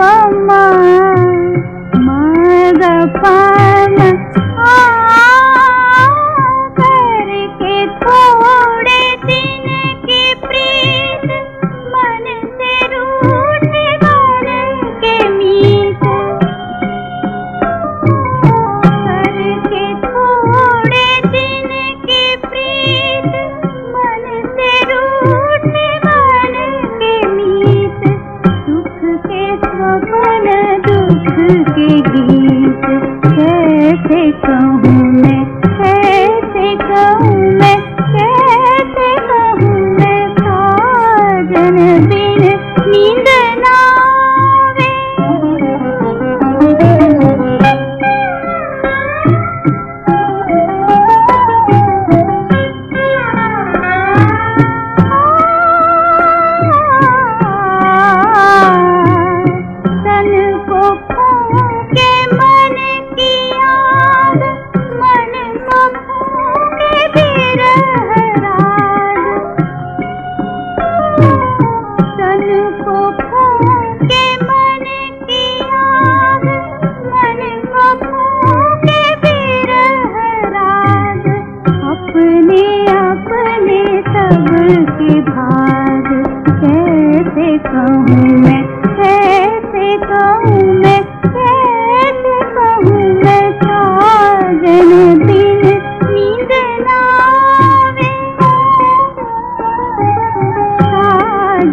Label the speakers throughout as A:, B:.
A: mamma कैसे कहूँ मैं कैसे कहूँ मैं कैसे कहूँ मैं साजन बिन नीन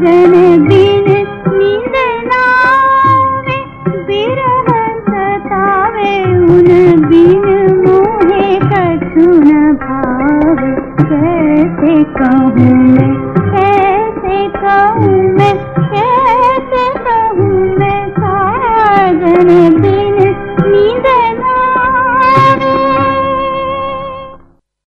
A: गगन बिन नींदनावे बिरह सतावे उन बिन मोहे कछु न भावे कैसे